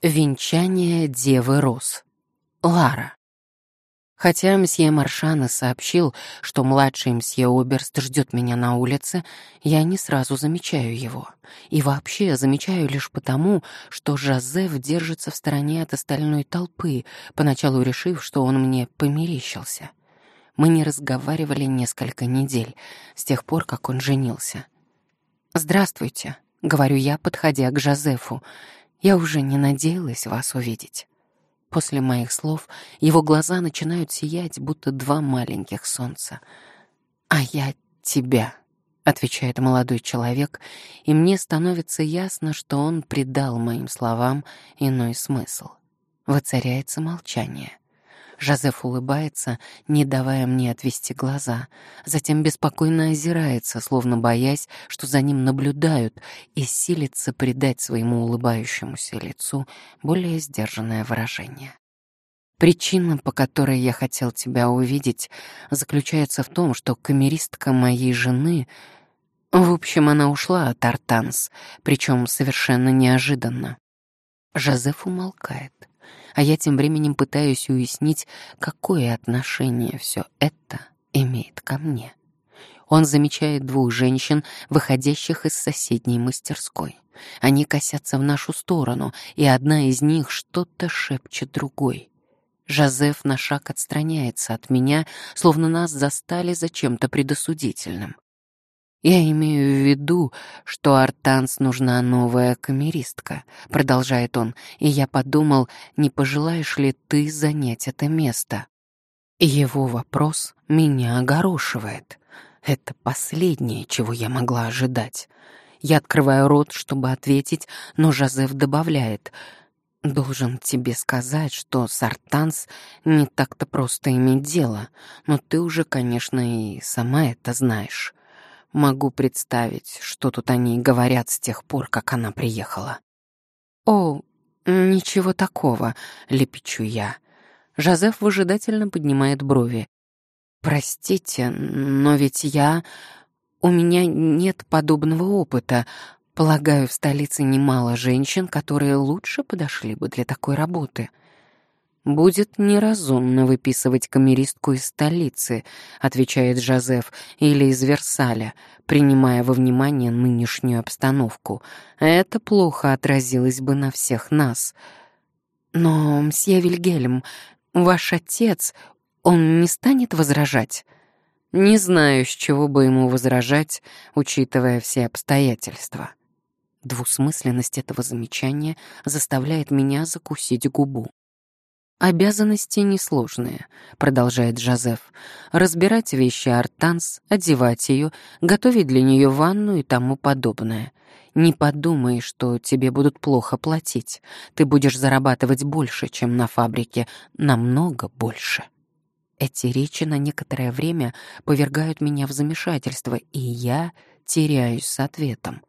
Венчание Девы Рос. Лара. Хотя мсье Маршана сообщил, что младший мсье Оберст ждет меня на улице, я не сразу замечаю его. И вообще замечаю лишь потому, что Жозеф держится в стороне от остальной толпы, поначалу решив, что он мне померещился. Мы не разговаривали несколько недель, с тех пор, как он женился. «Здравствуйте», — говорю я, подходя к Жозефу. Я уже не надеялась вас увидеть. После моих слов его глаза начинают сиять, будто два маленьких солнца. «А я тебя», — отвечает молодой человек, и мне становится ясно, что он придал моим словам иной смысл. Воцаряется молчание. Жозеф улыбается, не давая мне отвести глаза, затем беспокойно озирается, словно боясь, что за ним наблюдают, и силится придать своему улыбающемуся лицу более сдержанное выражение. Причина, по которой я хотел тебя увидеть, заключается в том, что камеристка моей жены... В общем, она ушла от Артанс, причем совершенно неожиданно. Жозеф умолкает а я тем временем пытаюсь уяснить, какое отношение все это имеет ко мне. Он замечает двух женщин, выходящих из соседней мастерской. Они косятся в нашу сторону, и одна из них что-то шепчет другой. Жозеф на шаг отстраняется от меня, словно нас застали за чем-то предосудительным. «Я имею в виду, что Артанс нужна новая камеристка», — продолжает он, «и я подумал, не пожелаешь ли ты занять это место?» Его вопрос меня огорошивает. Это последнее, чего я могла ожидать. Я открываю рот, чтобы ответить, но Жозеф добавляет — Должен тебе сказать, что с Артанс не так-то просто иметь дело, но ты уже, конечно, и сама это знаешь. Могу представить, что тут они говорят с тех пор, как она приехала. «О, ничего такого», — лепечу я. Жозеф выжидательно поднимает брови. «Простите, но ведь я... У меня нет подобного опыта. Полагаю, в столице немало женщин, которые лучше подошли бы для такой работы». «Будет неразумно выписывать камеристку из столицы», — отвечает Жозеф, «или из Версаля, принимая во внимание нынешнюю обстановку. Это плохо отразилось бы на всех нас». «Но, мсье Вильгельм, ваш отец, он не станет возражать?» «Не знаю, с чего бы ему возражать, учитывая все обстоятельства». Двусмысленность этого замечания заставляет меня закусить губу. «Обязанности несложные», — продолжает Жозеф. «Разбирать вещи Артанс, одевать ее, готовить для нее ванну и тому подобное. Не подумай, что тебе будут плохо платить. Ты будешь зарабатывать больше, чем на фабрике, намного больше». Эти речи на некоторое время повергают меня в замешательство, и я теряюсь с ответом.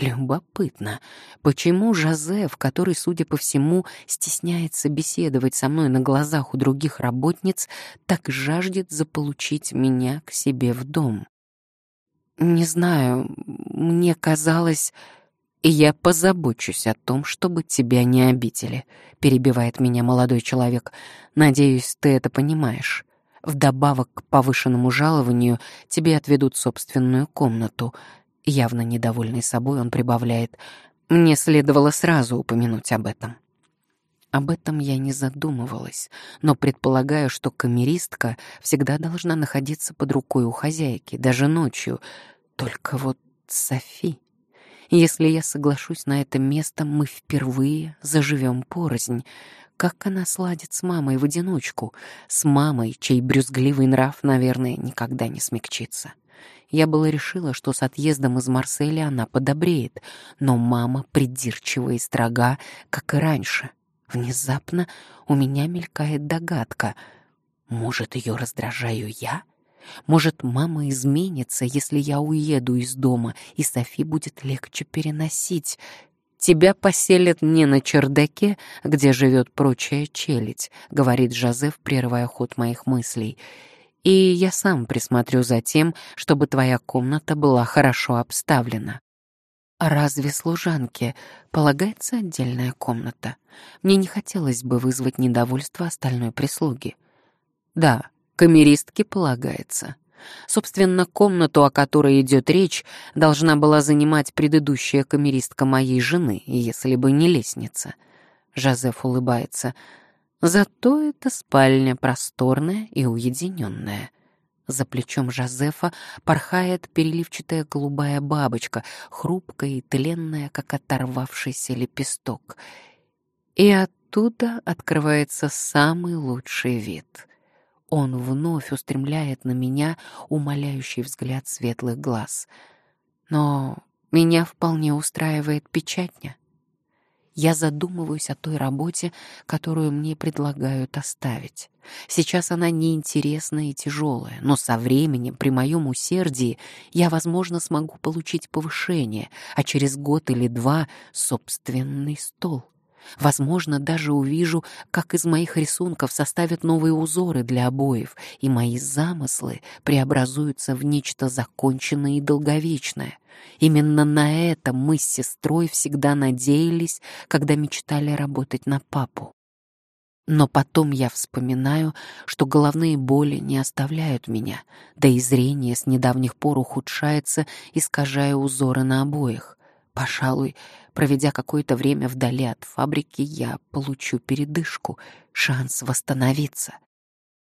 Любопытно, почему Жозеф, который, судя по всему, стесняется беседовать со мной на глазах у других работниц, так жаждет заполучить меня к себе в дом? Не знаю, мне казалось... «И я позабочусь о том, чтобы тебя не обидели», — перебивает меня молодой человек. «Надеюсь, ты это понимаешь. Вдобавок к повышенному жалованию тебе отведут собственную комнату. Явно недовольный собой, он прибавляет. «Мне следовало сразу упомянуть об этом». Об этом я не задумывалась, но предполагаю, что камеристка всегда должна находиться под рукой у хозяйки, даже ночью. Только вот Софи... Если я соглашусь на это место, мы впервые заживем порознь. Как она сладит с мамой в одиночку, с мамой, чей брюзгливый нрав, наверное, никогда не смягчится. Я было решила, что с отъездом из Марселя она подобреет, но мама придирчива и строга, как и раньше. Внезапно у меня мелькает догадка. Может, ее раздражаю я? Может, мама изменится, если я уеду из дома, и Софи будет легче переносить. Тебя поселят не на чердаке, где живет прочая челядь, говорит Жозеф, прерывая ход моих мыслей и я сам присмотрю за тем, чтобы твоя комната была хорошо обставлена. А разве служанке полагается отдельная комната? Мне не хотелось бы вызвать недовольство остальной прислуги. Да, камеристке полагается. Собственно, комнату, о которой идет речь, должна была занимать предыдущая камеристка моей жены, если бы не лестница. Жозеф улыбается. Зато эта спальня просторная и уединенная. За плечом Жозефа порхает переливчатая голубая бабочка, хрупкая и тленная, как оторвавшийся лепесток. И оттуда открывается самый лучший вид. Он вновь устремляет на меня умоляющий взгляд светлых глаз. Но меня вполне устраивает печатня. Я задумываюсь о той работе, которую мне предлагают оставить. Сейчас она неинтересная и тяжелая, но со временем, при моем усердии, я, возможно, смогу получить повышение, а через год или два — собственный стол. Возможно, даже увижу, как из моих рисунков составят новые узоры для обоев, и мои замыслы преобразуются в нечто законченное и долговечное. Именно на это мы с сестрой всегда надеялись, когда мечтали работать на папу. Но потом я вспоминаю, что головные боли не оставляют меня, да и зрение с недавних пор ухудшается, искажая узоры на обоих. Пожалуй, проведя какое-то время вдали от фабрики, я получу передышку, шанс восстановиться.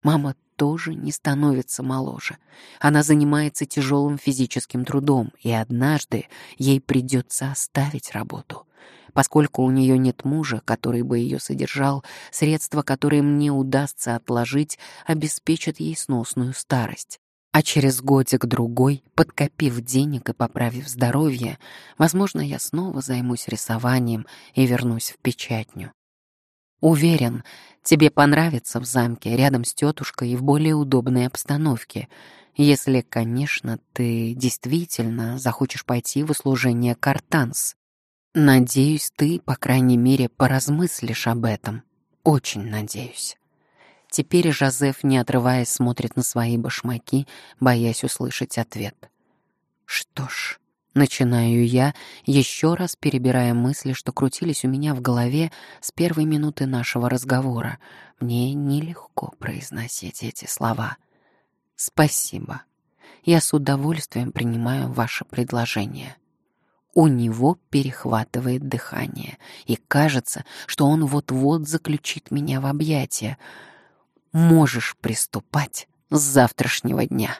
Мама тоже не становится моложе. Она занимается тяжелым физическим трудом, и однажды ей придется оставить работу. Поскольку у нее нет мужа, который бы ее содержал, средства, которые мне удастся отложить, обеспечат ей сносную старость. А через годик-другой, подкопив денег и поправив здоровье, возможно, я снова займусь рисованием и вернусь в печатню. Уверен, тебе понравится в замке рядом с тетушкой и в более удобной обстановке, если, конечно, ты действительно захочешь пойти в услужение Картанс. Надеюсь, ты, по крайней мере, поразмыслишь об этом. Очень надеюсь. Теперь Жозеф, не отрываясь, смотрит на свои башмаки, боясь услышать ответ. Что ж, начинаю я, еще раз перебирая мысли, что крутились у меня в голове с первой минуты нашего разговора. Мне нелегко произносить эти слова. Спасибо. Я с удовольствием принимаю ваше предложение. У него перехватывает дыхание, и кажется, что он вот-вот заключит меня в объятия — можешь приступать с завтрашнего дня.